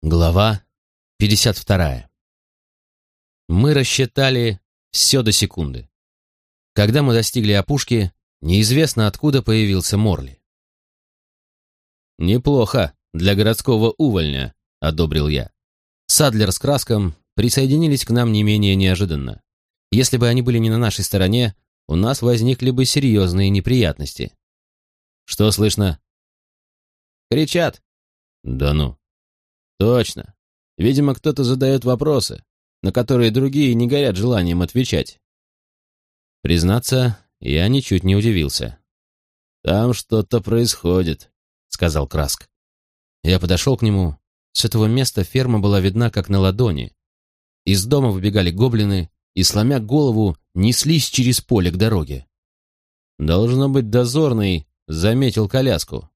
Глава 52. Мы рассчитали все до секунды. Когда мы достигли опушки, неизвестно откуда появился Морли. «Неплохо для городского увольня», — одобрил я. Садлер с Краском присоединились к нам не менее неожиданно. Если бы они были не на нашей стороне, у нас возникли бы серьезные неприятности. «Что слышно?» «Кричат». «Да ну». Точно. Видимо, кто-то задает вопросы, на которые другие не горят желанием отвечать. Признаться, я ничуть не удивился. «Там что-то происходит», — сказал Краск. Я подошел к нему. С этого места ферма была видна как на ладони. Из дома выбегали гоблины и, сломя голову, неслись через поле к дороге. Должно быть, дозорный заметил коляску.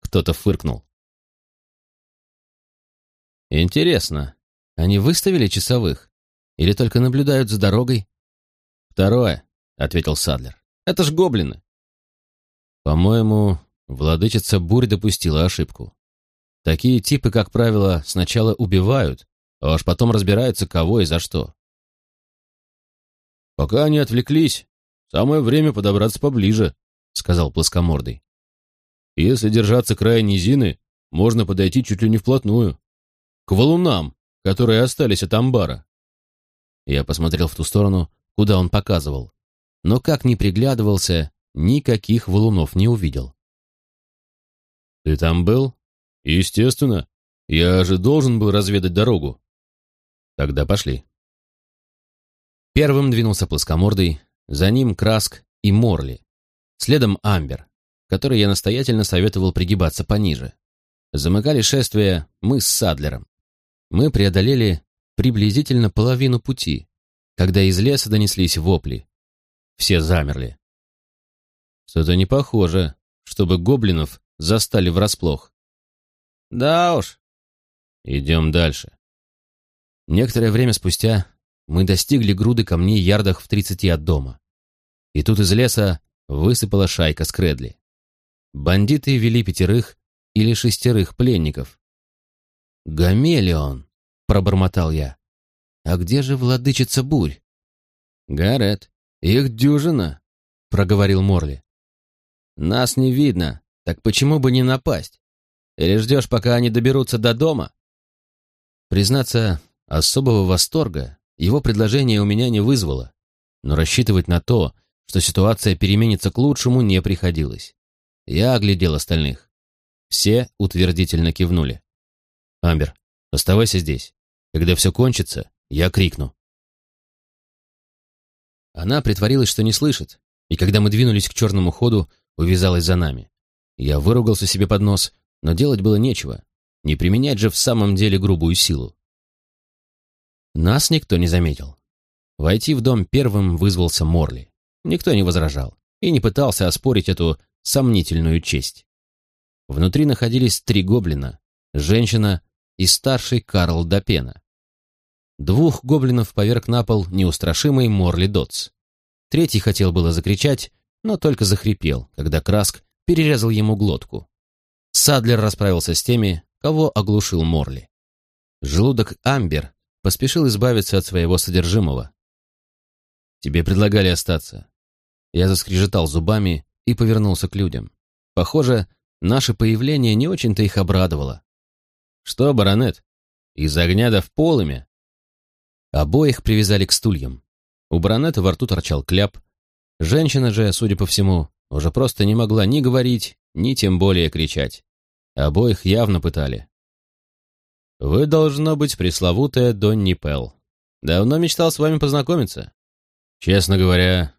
Кто-то фыркнул. Интересно, они выставили часовых? Или только наблюдают за дорогой? Второе, — ответил Садлер. Это ж гоблины. По-моему, владычица бурь допустила ошибку. Такие типы, как правило, сначала убивают, а уж потом разбираются, кого и за что. «Пока они отвлеклись, самое время подобраться поближе», — сказал плоскомордый. «Если держаться края низины, можно подойти чуть ли не вплотную к валунам, которые остались от амбара. Я посмотрел в ту сторону, куда он показывал, но как ни приглядывался, никаких валунов не увидел. «Ты там был?» «Естественно. Я же должен был разведать дорогу». «Тогда пошли». Первым двинулся плоскомордый, за ним Краск и Морли, следом Амбер, который я настоятельно советовал пригибаться пониже. Замыкали шествие мы с Садлером. Мы преодолели приблизительно половину пути, когда из леса донеслись вопли. Все замерли. Что-то не похоже, чтобы гоблинов застали врасплох. Да уж. Идем дальше. Некоторое время спустя мы достигли груды камней ярдах в тридцати от дома. И тут из леса высыпала шайка скредли. Бандиты вели пятерых или шестерых пленников, «Гамелион!» — пробормотал я. «А где же владычица бурь?» «Гарет, их дюжина!» — проговорил Морли. «Нас не видно, так почему бы не напасть? Или ждешь, пока они доберутся до дома?» Признаться, особого восторга его предложение у меня не вызвало, но рассчитывать на то, что ситуация переменится к лучшему, не приходилось. Я оглядел остальных. Все утвердительно кивнули. Амбер, оставайся здесь. Когда все кончится, я крикну. Она притворилась, что не слышит, и когда мы двинулись к черному ходу, увязалась за нами. Я выругался себе под нос, но делать было нечего. Не применять же в самом деле грубую силу. Нас никто не заметил. Войти в дом первым вызвался Морли. Никто не возражал и не пытался оспорить эту сомнительную честь. Внутри находились три гоблина, женщина и старший Карл Допена. Двух гоблинов поверг на пол неустрашимый Морли Дотс. Третий хотел было закричать, но только захрипел, когда Краск перерезал ему глотку. Садлер расправился с теми, кого оглушил Морли. Желудок Амбер поспешил избавиться от своего содержимого. «Тебе предлагали остаться». Я заскрежетал зубами и повернулся к людям. Похоже, наше появление не очень-то их обрадовало. «Что, баронет? Из огня да в полыми?» Обоих привязали к стульям. У баронета во рту торчал кляп. Женщина же, судя по всему, уже просто не могла ни говорить, ни тем более кричать. Обоих явно пытали. «Вы, должно быть, пресловутая Донни Пелл. Давно мечтал с вами познакомиться. Честно говоря,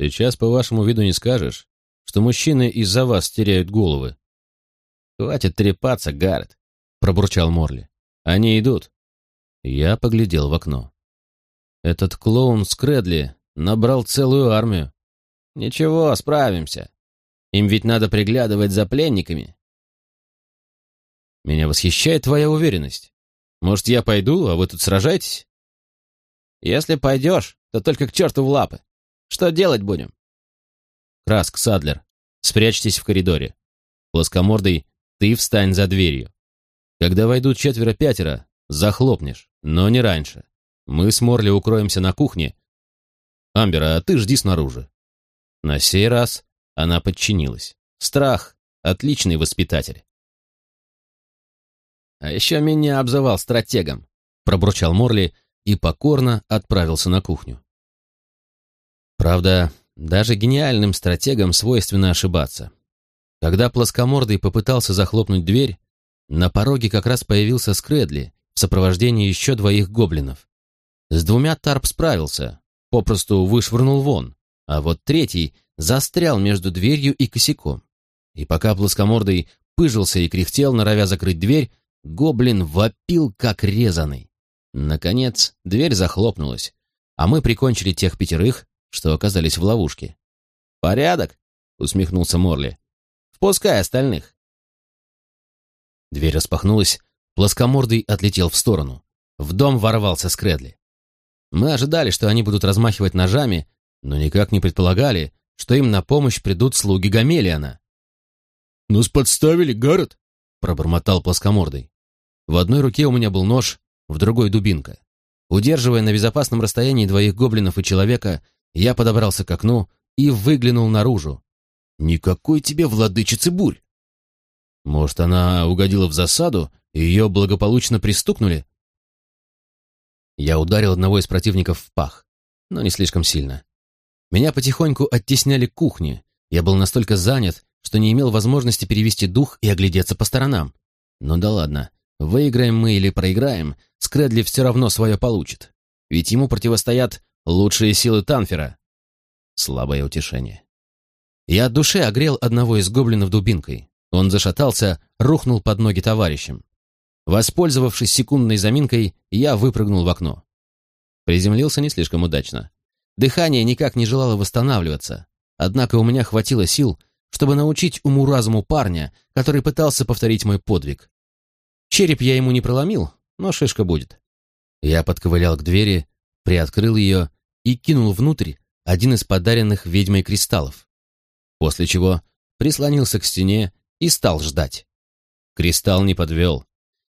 сейчас по вашему виду не скажешь, что мужчины из-за вас теряют головы. Хватит трепаться, Гаррет пробурчал Морли. «Они идут». Я поглядел в окно. Этот клоун Скредли набрал целую армию. «Ничего, справимся. Им ведь надо приглядывать за пленниками». «Меня восхищает твоя уверенность. Может, я пойду, а вы тут сражаетесь?» «Если пойдешь, то только к черту в лапы. Что делать будем?» «Краск, Садлер, спрячьтесь в коридоре. Плоскомордый, ты встань за дверью. Когда войдут четверо-пятеро, захлопнешь, но не раньше. Мы с Морли укроемся на кухне. Амбер, а ты жди снаружи. На сей раз она подчинилась. Страх — отличный воспитатель. А еще меня обзывал стратегом, пробурчал Морли и покорно отправился на кухню. Правда, даже гениальным стратегам свойственно ошибаться. Когда плоскомордый попытался захлопнуть дверь, на пороге как раз появился Скредли в сопровождении еще двоих гоблинов. С двумя Тарп справился, попросту вышвырнул вон, а вот третий застрял между дверью и косяком. И пока плоскомордый пыжился и кряхтел, норовя закрыть дверь, гоблин вопил, как резанный. Наконец, дверь захлопнулась, а мы прикончили тех пятерых, что оказались в ловушке. «Порядок?» — усмехнулся Морли. «Впускай остальных». Дверь распахнулась, плоскомордый отлетел в сторону. В дом ворвался Скредли. Мы ожидали, что они будут размахивать ножами, но никак не предполагали, что им на помощь придут слуги Гамелиана. «Нас подставили, Гаррет!» — пробормотал плоскомордый. В одной руке у меня был нож, в другой — дубинка. Удерживая на безопасном расстоянии двоих гоблинов и человека, я подобрался к окну и выглянул наружу. Никакой тебе владычицы бурь! Может, она угодила в засаду, и ее благополучно пристукнули? Я ударил одного из противников в пах, но не слишком сильно. Меня потихоньку оттесняли к кухне. Я был настолько занят, что не имел возможности перевести дух и оглядеться по сторонам. Ну да ладно, выиграем мы или проиграем, Скредли все равно свое получит. Ведь ему противостоят лучшие силы Танфера. Слабое утешение. Я от души огрел одного из гоблинов дубинкой. Он зашатался, рухнул под ноги товарищам. Воспользовавшись секундной заминкой, я выпрыгнул в окно. Приземлился не слишком удачно. Дыхание никак не желало восстанавливаться, однако у меня хватило сил, чтобы научить уму-разуму парня, который пытался повторить мой подвиг. Череп я ему не проломил, но шишка будет. Я подковылял к двери, приоткрыл ее и кинул внутрь один из подаренных ведьмой кристаллов, после чего прислонился к стене и стал ждать. Кристалл не подвел.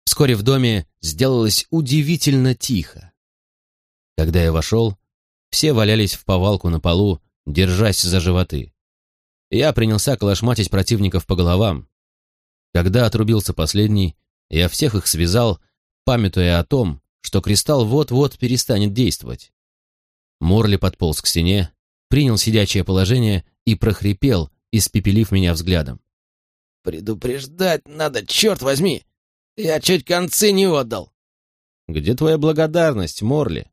Вскоре в доме сделалось удивительно тихо. Когда я вошел, все валялись в повалку на полу, держась за животы. Я принялся колошматить противников по головам. Когда отрубился последний, я всех их связал, памятуя о том, что кристалл вот-вот перестанет действовать. Морли подполз к стене, принял сидячее положение и прохрипел, испепелив меня взглядом. «Предупреждать надо, черт возьми! Я чуть концы не отдал. Где твоя благодарность, Морли?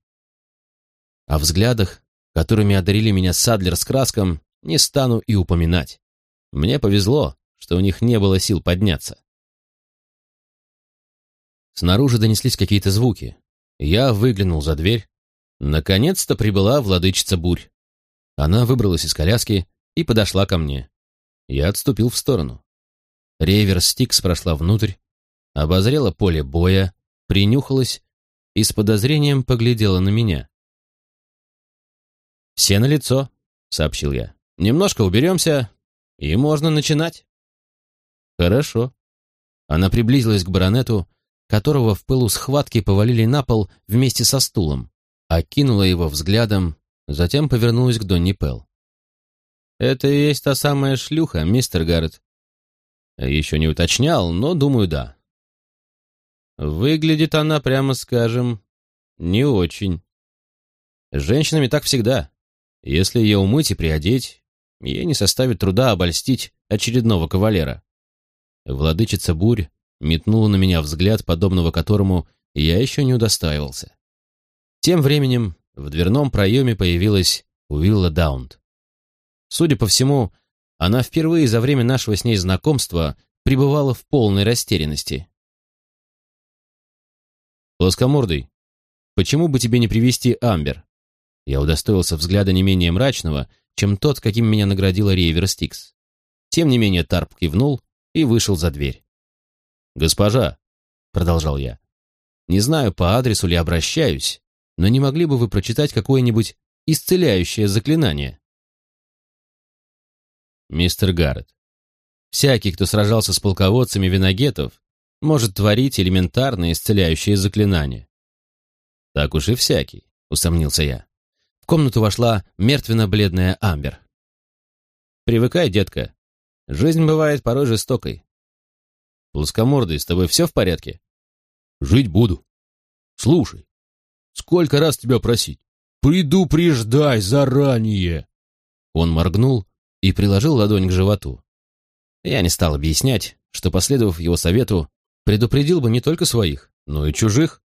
О взглядах, которыми одарили меня Садлер с краском, не стану и упоминать. Мне повезло, что у них не было сил подняться. Снаружи донеслись какие-то звуки. Я выглянул за дверь. Наконец-то прибыла владычица бурь. Она выбралась из коляски и подошла ко мне. Я отступил в сторону. Ревер Стикс прошла внутрь, обозрела поле боя, принюхалась и с подозрением поглядела на меня. «Все на лицо, сообщил я. «Немножко уберемся, и можно начинать». «Хорошо». Она приблизилась к баронету, которого в пылу схватки повалили на пол вместе со стулом, окинула его взглядом, затем повернулась к Донни Пелл. «Это и есть та самая шлюха, мистер Гаррет». «Еще не уточнял, но, думаю, да. Выглядит она, прямо скажем, не очень. С женщинами так всегда. Если ее умыть и приодеть, ей не составит труда обольстить очередного кавалера. Владычица бурь метнула на меня взгляд, подобного которому я еще не удостаивался. Тем временем в дверном проеме появилась Уилла Даунт. Судя по всему, она впервые за время нашего с ней знакомства пребывала в полной растерянности. «Плоскомордый, почему бы тебе не привести Амбер?» Я удостоился взгляда не менее мрачного, чем тот, каким меня наградила Рейвер Стикс. Тем не менее Тарп кивнул и вышел за дверь. «Госпожа», — продолжал я, — «не знаю, по адресу ли обращаюсь, но не могли бы вы прочитать какое-нибудь исцеляющее заклинание?» «Мистер Гаррет, всякий, кто сражался с полководцами виногетов, может творить элементарные исцеляющие заклинания. Так уж и всякий, усомнился я. В комнату вошла мертвенно-бледная Амбер. Привыкай, детка. Жизнь бывает порой жестокой. Плоскомордый, с тобой все в порядке? Жить буду. Слушай, сколько раз тебя просить? Предупреждай заранее. Он моргнул и приложил ладонь к животу. Я не стал объяснять, что, последовав его совету, предупредил бы не только своих, но и чужих.